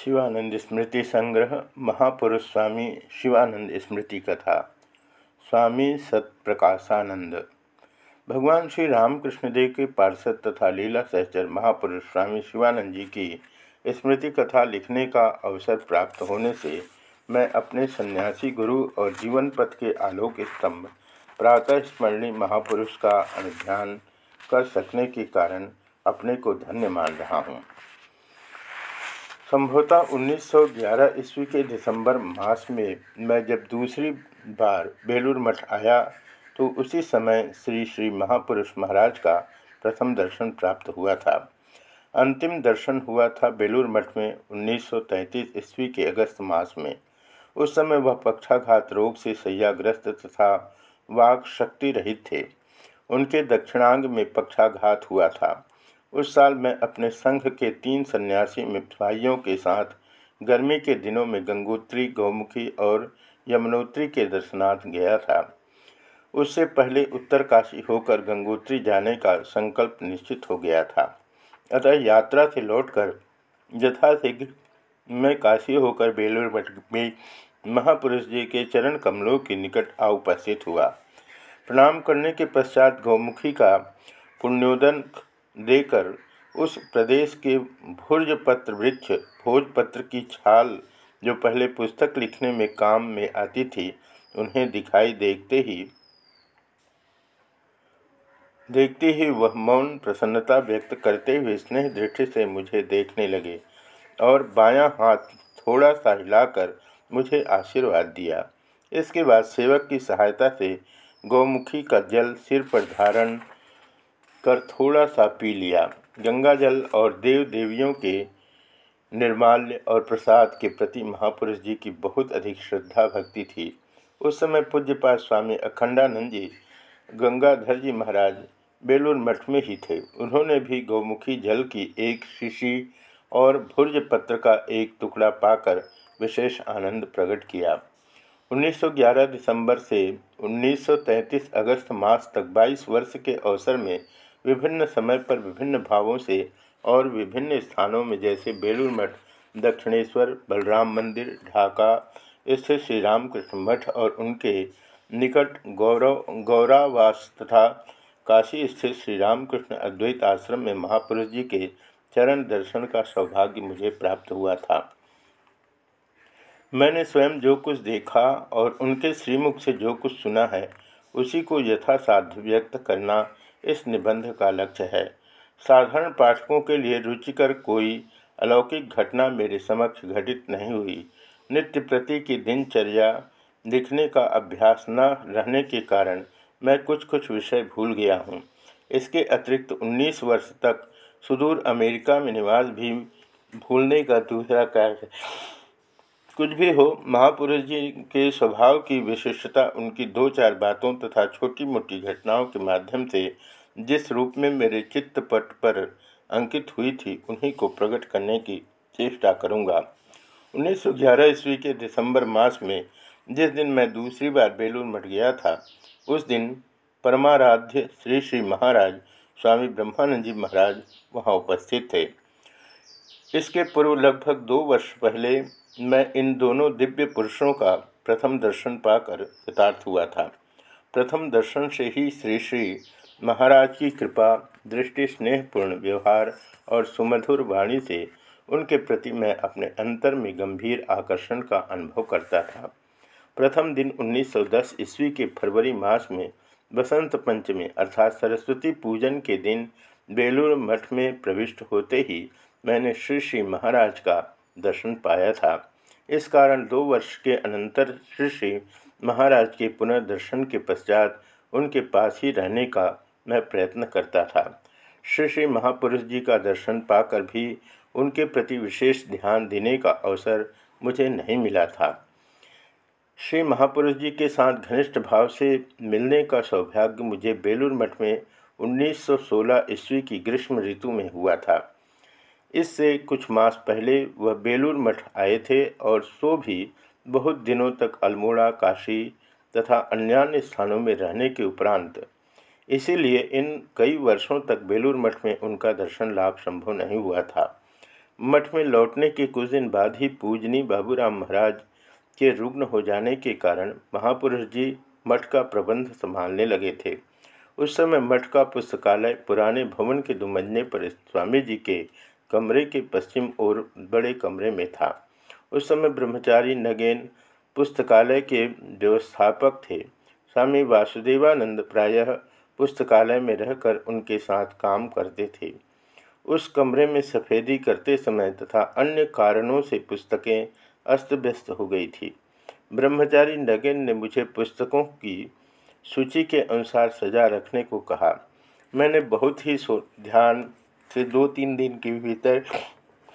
शिवानंद स्मृति संग्रह, महापुरुष स्वामी शिवानंद स्मृति कथा, स्वामी सत्प्रकाशानंद। भगवान श्री रामकृष्ण देव के पार्षद तथा लीला सहचर महापुरुष स्वामी शिवानंद जी की स्मृति कथा लिखने का अवसर प्राप्त होने से मैं अपने सन्यासी गुरु और जीवन पथ के आलोक स्तंभ, प्रातः स्मरणीय महापुरुष का अनुध्यान कर सकने के कारण अपने को धन्य मान रहा हूँ। संभवतः 1911 ईस्वी के दिसंबर मास में मैं जब दूसरी बार बेलूर मठ आया तो उसी समय श्री श्री महापुरुष महाराज का प्रथम दर्शन प्राप्त हुआ था। अंतिम दर्शन हुआ था बेलूर मठ में 1933 ईस्वी के अगस्त मास में। उस समय वह पक्षाघात रोग से सैयाग्रस्त तथा वाक शक्ति रहित थे। उनके दक्षिणांग में पक्षाघात हुआ था। उस साल मैं अपने संघ के तीन सन्यासी भाइयों के साथ गर्मी के दिनों में गंगोत्री, गौमुखी और यमुनोत्री के दर्शनार्थ गया था। उससे पहले उत्तरकाशी होकर गंगोत्री जाने का संकल्प निश्चित हो गया था। अतः यात्रा से लौटकर यथाशीघ्र मैं काशी होकर बेलूर मठ में महापुरुष जी के चरण कमलों के निकट आ उपस्थित हुआ। प्रणाम करने के पश्चात गौमुखी का पुण्योदन देकर उस प्रदेश के भोजपत्र वृक्ष, भोजपत्र की छाल जो पहले पुस्तक लिखने में काम में आती थी, उन्हें दिखाई देखते ही देखते ही वह मौन प्रसन्नता व्यक्त करते हुए स्नेह दृष्टि से मुझे देखने लगे और बायां हाथ थोड़ा सा हिलाकर मुझे आशीर्वाद दिया। इसके बाद सेवक की सहायता से गौमुखी का जल सिर पर धारण कर थोड़ा सा पी लिया। गंगा जल और देव देवियों के निर्माल्य और प्रसाद के प्रति महापुरुष जी की बहुत अधिक श्रद्धा भक्ति थी। उस समय पूज्यपात स्वामी अखंडानंद जी, गंगाधर जी महाराज बेलूर मठ में ही थे। उन्होंने भी गौमुखी जल की एक शीशी और भुर्ज पत्र का एक टुकड़ा पाकर विशेष आनंद प्रकट किया। 1911 दिसंबर से 1933 अगस्त मास तक 22 वर्ष के अवसर में विभिन्न समय पर विभिन्न भावों से और विभिन्न स्थानों में, जैसे बेलूर मठ, दक्षिणेश्वर, बलराम मंदिर, ढाका, स्थित श्री रामकृष्ण मठ और उनके निकट गौरव, गौरावास तथा काशी स्थित श्री रामकृष्ण अद्वैत आश्रम में महापुरुष जी के चरण दर्शन का सौभाग्य मुझे प्राप्त हुआ था। मैंने स्वयं जो कुछ देखा और उनके श्रीमुख से जो कुछ सुना है, उसी को यथासाध्य व्यक्त करना इस निबंध का लक्ष्य है। साधारण पाठकों के लिए रुचिकर कोई अलौकिक घटना मेरे समक्ष घटित नहीं हुई। नित्य प्रति की दिनचर्या, लिखने का अभ्यास न रहने के कारण मैं कुछ कुछ विषय भूल गया हूँ। इसके अतिरिक्त 19 वर्ष तक सुदूर अमेरिका में निवास भी भूलने का दूसरा कारण है कुछ भी हो, महापुरुष जी के स्वभाव की विशिष्टता, उनकी दो चार बातों तथा छोटी मोटी घटनाओं के माध्यम से जिस रूप में मेरे चित्तपट पर अंकित हुई थी, उन्हीं को प्रकट करने की चेष्टा करूँगा। 1911 ईस्वी के दिसंबर मास में, जिस दिन मैं दूसरी बार बेलूर मठ गया था, उस दिन परमाराध्य श्री श्री महाराज स्वामी ब्रह्मानंद जी महाराज वहाँ उपस्थित थे। इसके पूर्व लगभग दो वर्ष पहले मैं इन दोनों दिव्य पुरुषों का प्रथम दर्शन पाकर कृतार्थ हुआ था। प्रथम दर्शन से ही श्री श्री महाराज की कृपा, दृष्टि, स्नेहपूर्ण व्यवहार और सुमधुर वाणी से उनके प्रति मैं अपने अंतर में गंभीर आकर्षण का अनुभव करता था। प्रथम दिन 1910 ईस्वी के फरवरी मास में बसंत पंचमी अर्थात सरस्वती पूजन के दिन बेलूर मठ में प्रविष्ट होते ही मैंने श्री श्री महाराज का दर्शन पाया था। इस कारण दो वर्ष के अनंतर श्री श्री महाराज के पुनर्दर्शन के पश्चात उनके पास ही रहने का मैं प्रयत्न करता था। श्री श्री महापुरुष जी का दर्शन पाकर भी उनके प्रति विशेष ध्यान देने का अवसर मुझे नहीं मिला था। श्री महापुरुष जी के साथ घनिष्ठ भाव से मिलने का सौभाग्य मुझे बेलूर मठ में 1916 ईस्वी की ग्रीष्म ऋतु में हुआ था। इससे कुछ मास पहले वह बेलूर मठ आए थे और सो भी बहुत दिनों तक अल्मोड़ा, काशी तथा अन्य स्थानों में रहने के उपरांत। इसीलिए इन कई वर्षों तक बेलूर मठ में उनका दर्शन लाभ संभव नहीं हुआ था। मठ में लौटने के कुछ दिन बाद ही पूजनी बाबूराम महाराज के रुग्ण हो जाने के कारण महापुरुष जी मठ का प्रबंध संभालने लगे थे। उस समय मठ का पुस्तकालय पुराने भवन के दुमंजने पर स्वामी जी के कमरे के पश्चिम ओर बड़े कमरे में था। उस समय ब्रह्मचारी नगेन पुस्तकालय के व्यवस्थापक थे। स्वामी वासुदेवानंद प्रायः पुस्तकालय में रहकर उनके साथ काम करते थे। उस कमरे में सफ़ेदी करते समय तथा अन्य कारणों से पुस्तकें अस्त व्यस्त हो गई थी। ब्रह्मचारी नगेन ने मुझे पुस्तकों की सूची के अनुसार सजा रखने को कहा। मैंने बहुत ही ध्यान से दो तीन दिन के भीतर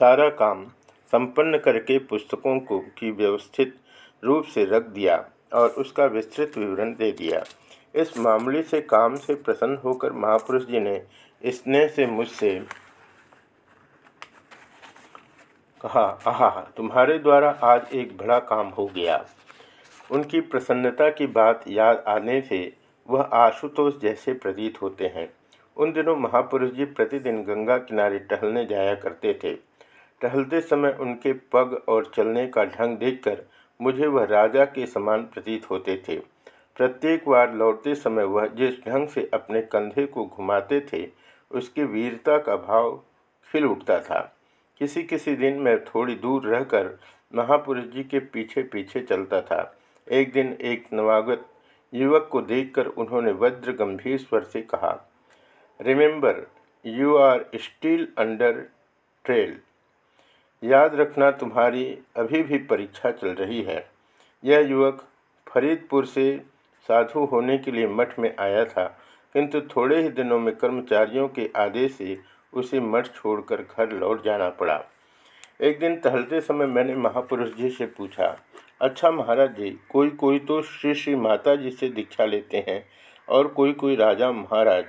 सारा काम संपन्न करके पुस्तकों को की व्यवस्थित रूप से रख दिया और उसका विस्तृत विवरण दे दिया। इस मामले से काम से प्रसन्न होकर महापुरुष जी ने स्नेह से मुझसे कहा, आहा, तुम्हारे द्वारा आज एक बड़ा काम हो गया। उनकी प्रसन्नता की बात याद आने से वह आशुतोष जैसे प्रतीत होते हैं। उन दिनों महापुरुष जी प्रतिदिन गंगा किनारे टहलने जाया करते थे। टहलते समय उनके पग और चलने का ढंग देखकर मुझे वह राजा के समान प्रतीत होते थे। प्रत्येक बार लौटते समय वह जिस ढंग से अपने कंधे को घुमाते थे, उसकी वीरता का भाव खिल उठता था। किसी किसी दिन मैं थोड़ी दूर रहकर महापुरुष जी के पीछे पीछे चलता था। एक दिन एक नवागत युवक को देखकर उन्होंने वज्र गंभीर स्वर से कहा remember you are still under trial याद रखना, तुम्हारी अभी भी परीक्षा चल रही है। यह युवक फरीदपुर से साधु होने के लिए मठ में आया था, किंतु थोड़े ही दिनों में कर्मचारियों के आदेश से उसे मठ छोड़कर घर लौट जाना पड़ा। एक दिन टहलते समय मैंने महापुरुष जी से पूछा अच्छा महाराज जी, कोई कोई तो श्री श्री माता जी से दीक्षा लेते हैं और कोई कोई राजा महाराज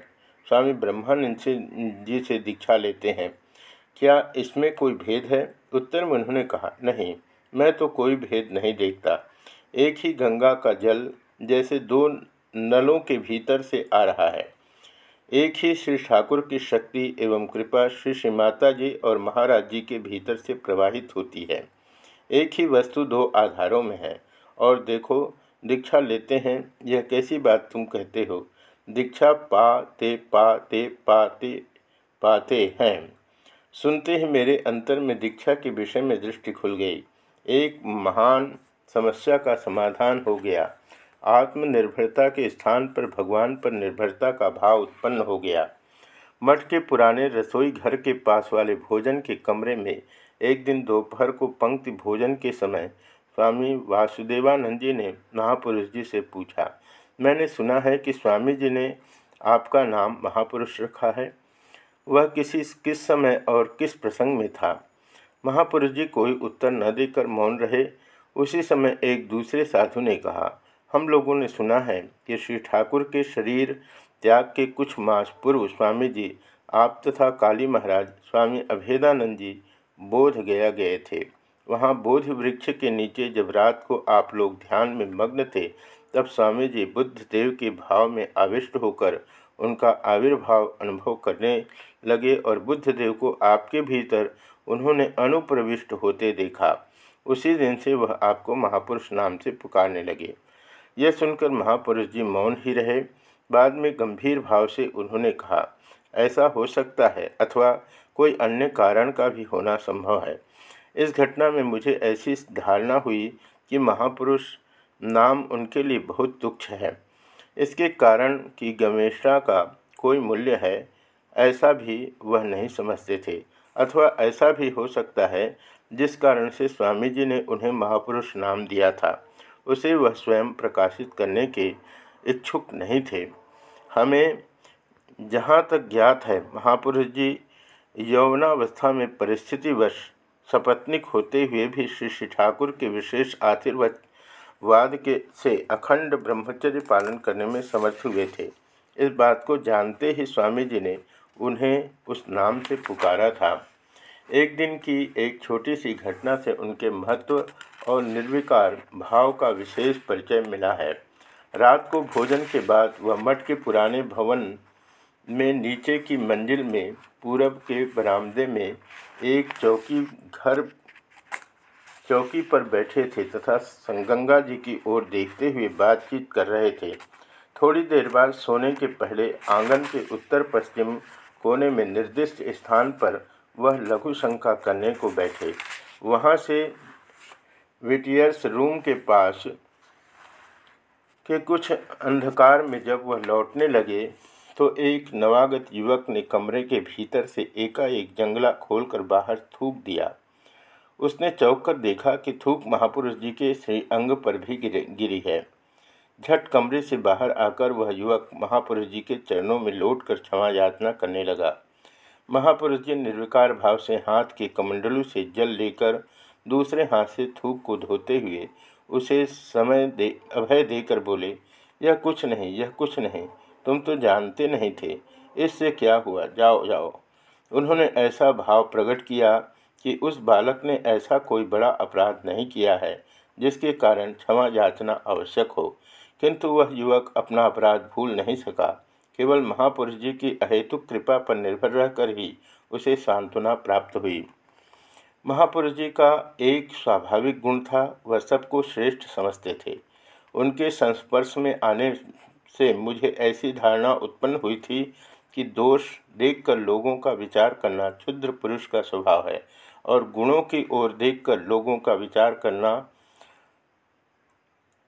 स्वामी ब्रह्मानंद से जी से दीक्षा लेते हैं। क्या इसमें कोई भेद है? उत्तर में उन्होंने कहा, नहीं, मैं तो कोई भेद नहीं देखता। एक ही गंगा का जल जैसे दो नलों के भीतर से आ रहा है। एक ही श्री ठाकुर की शक्ति एवं कृपा श्री श्री माता जी और महाराज जी के भीतर से प्रवाहित होती है। एक ही वस्तु दो आधारों में है। और देखो, दीक्षा लेते हैं, यह कैसी बात तुम कहते हो? दीक्षा पाते पाते पाते पाते हैं। सुनते ही मेरे अंतर में दीक्षा के विषय में दृष्टि खुल गई। एक महान समस्या का समाधान हो गया। आत्मनिर्भरता के स्थान पर भगवान पर निर्भरता का भाव उत्पन्न हो गया। मठ के पुराने रसोई घर के पास वाले भोजन के कमरे में एक दिन दोपहर को पंक्ति भोजन के समय स्वामी वासुदेवानंद जी ने महापुरुष जी से पूछा मैंने सुना है कि स्वामी जी ने आपका नाम महापुरुष रखा है। वह किसी किस समय और किस प्रसंग में था? महापुरुष जी कोई उत्तर न देकर मौन रहे। उसी समय एक दूसरे साधु ने कहा, हम लोगों ने सुना है कि श्री ठाकुर के शरीर त्याग के कुछ मास पूर्व स्वामी जी, आप तथा काली महाराज स्वामी अभेदानंद जी बोध गया गए थे। वहाँ बोध वृक्ष के नीचे जब रात को आप लोग ध्यान में मग्न थे तब स्वामी जी बुद्ध देव के भाव में आविष्ट होकर उनका आविर्भाव अनुभव करने लगे और बुद्ध देव को आपके भीतर उन्होंने अनुप्रविष्ट होते देखा। उसी दिन से वह आपको महापुरुष नाम से पुकारने लगे। यह सुनकर महापुरुष जी मौन ही रहे। बाद में गंभीर भाव से उन्होंने कहा, ऐसा हो सकता है अथवा कोई अन्य कारण का भी होना संभव है। इस घटना में मुझे ऐसी धारणा हुई कि महापुरुष नाम उनके लिए बहुत तुच्छ है। इसके कारण कि गवेषणा का कोई मूल्य है, ऐसा भी वह नहीं समझते थे। अथवा ऐसा भी हो सकता है, जिस कारण से स्वामी जी ने उन्हें महापुरुष नाम दिया था, उसे वह स्वयं प्रकाशित करने के इच्छुक नहीं थे। हमें जहाँ तक ज्ञात है, महापुरुष जी यौवनावस्था में परिस्थितिवश सपत्निक होते हुए भी श्री श्री ठाकुर के विशेष आशीर्वाद वाद के से अखंड ब्रह्मचर्य पालन करने में समर्थ हुए थे। इस बात को जानते ही स्वामी जी ने उन्हें उस नाम से पुकारा था। एक दिन की एक छोटी सी घटना से उनके महत्व और निर्विकार भाव का विशेष परिचय मिला है। रात को भोजन के बाद वह मठ के पुराने भवन में नीचे की मंजिल में पूरब के बरामदे में एक चौकी घर चौकी पर बैठे थे तथा संगंगा जी की ओर देखते हुए बातचीत कर रहे थे। थोड़ी देर बाद सोने के पहले आँगन के उत्तर पश्चिम कोने में निर्दिष्ट स्थान पर वह लघु शंका करने को बैठे। वहाँ से विटियर्स रूम के पास के कुछ अंधकार में जब वह लौटने लगे तो एक नवागत युवक ने कमरे के भीतर से एकाएक जंगला खोलकर बाहर थूक दिया। उसने चौक कर देखा कि थूक महापुरुष जी के श्री अंग पर भी गिरी है। झट कमरे से बाहर आकर वह युवक महापुरुष जी के चरणों में लौट कर क्षमा याचना करने लगा। महापुरुष जी निर्विकार भाव से हाथ के कमंडलू से जल लेकर दूसरे हाथ से थूक को धोते हुए उसे समय दे, अभय देकर बोले, यह कुछ नहीं, यह कुछ नहीं, तुम तो जानते नहीं थे, इससे क्या हुआ? जाओ जाओ। उन्होंने ऐसा भाव प्रकट किया कि उस बालक ने ऐसा कोई बड़ा अपराध नहीं किया है, जिसके कारण क्षमा याचना आवश्यक हो। किंतु वह युवक अपना अपराध भूल नहीं सका। केवल महापुरुष जी की अहेतुक कृपा पर निर्भर रहकर ही उसे सांत्वना प्राप्त हुई। महापुरुष जी का एक स्वाभाविक गुण था, वह सबको श्रेष्ठ समझते थे। उनके संस्पर्श में आने से मुझे ऐसी धारणा उत्पन्न हुई थी कि दोष देखकर लोगों का विचार करना क्षुद्र पुरुष का स्वभाव है। और गुणों की ओर देखकर लोगों का विचार करना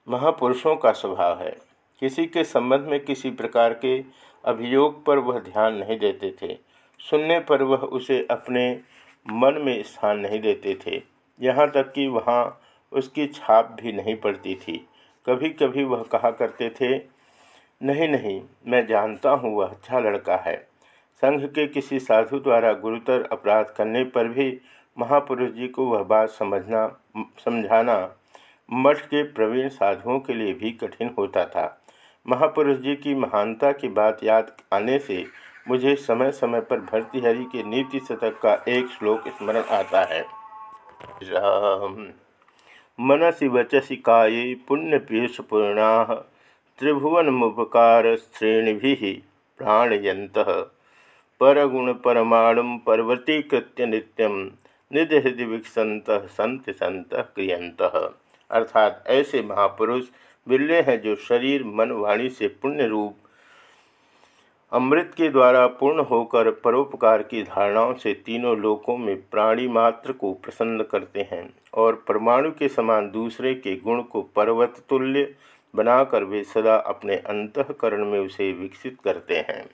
महापुरुषों का स्वभाव है। किसी के संबंध में किसी प्रकार के अभियोग पर वह ध्यान नहीं देते थे। सुनने पर वह उसे अपने मन में स्थान नहीं देते थे। यहाँ तक कि वहाँ उसकी छाप भी नहीं पड़ती थी। कभी कभी वह कहा करते थे, नहीं नहीं, मैं जानता हूँ वह अच्छा लड़का है। संघ के किसी साधु द्वारा गुरुतर अपराध करने पर भी महापुरुष जी को वह बात समझना, समझाना मठ के प्रवीण साधुओं के लिए भी कठिन होता था। महापुरुष जी की महानता की बात याद आने से मुझे समय समय पर भर्तृहरि के नीति शतक का एक श्लोक स्मरण आता है। राम। मनसी वचसी काये पूर्णा, त्रिभुवन मुपकार श्रेणि प्राणयंत परगुण परमाणु पर्वतीकृत्य नित्यम निधि हृदय विकसंत संत संत क्रियंत अर्थात ऐसे महापुरुष बिल्ले हैं जो शरीर, मन, वाणी से पुण्य रूप, अमृत के द्वारा पूर्ण होकर परोपकार की धारणाओं से तीनों लोकों में प्राणी मात्र को प्रसन्न करते हैं और परमाणु के समान दूसरे के गुण को पर्वत तुल्य बनाकर वे सदा अपने अंतकरण में उसे विकसित करते हैं।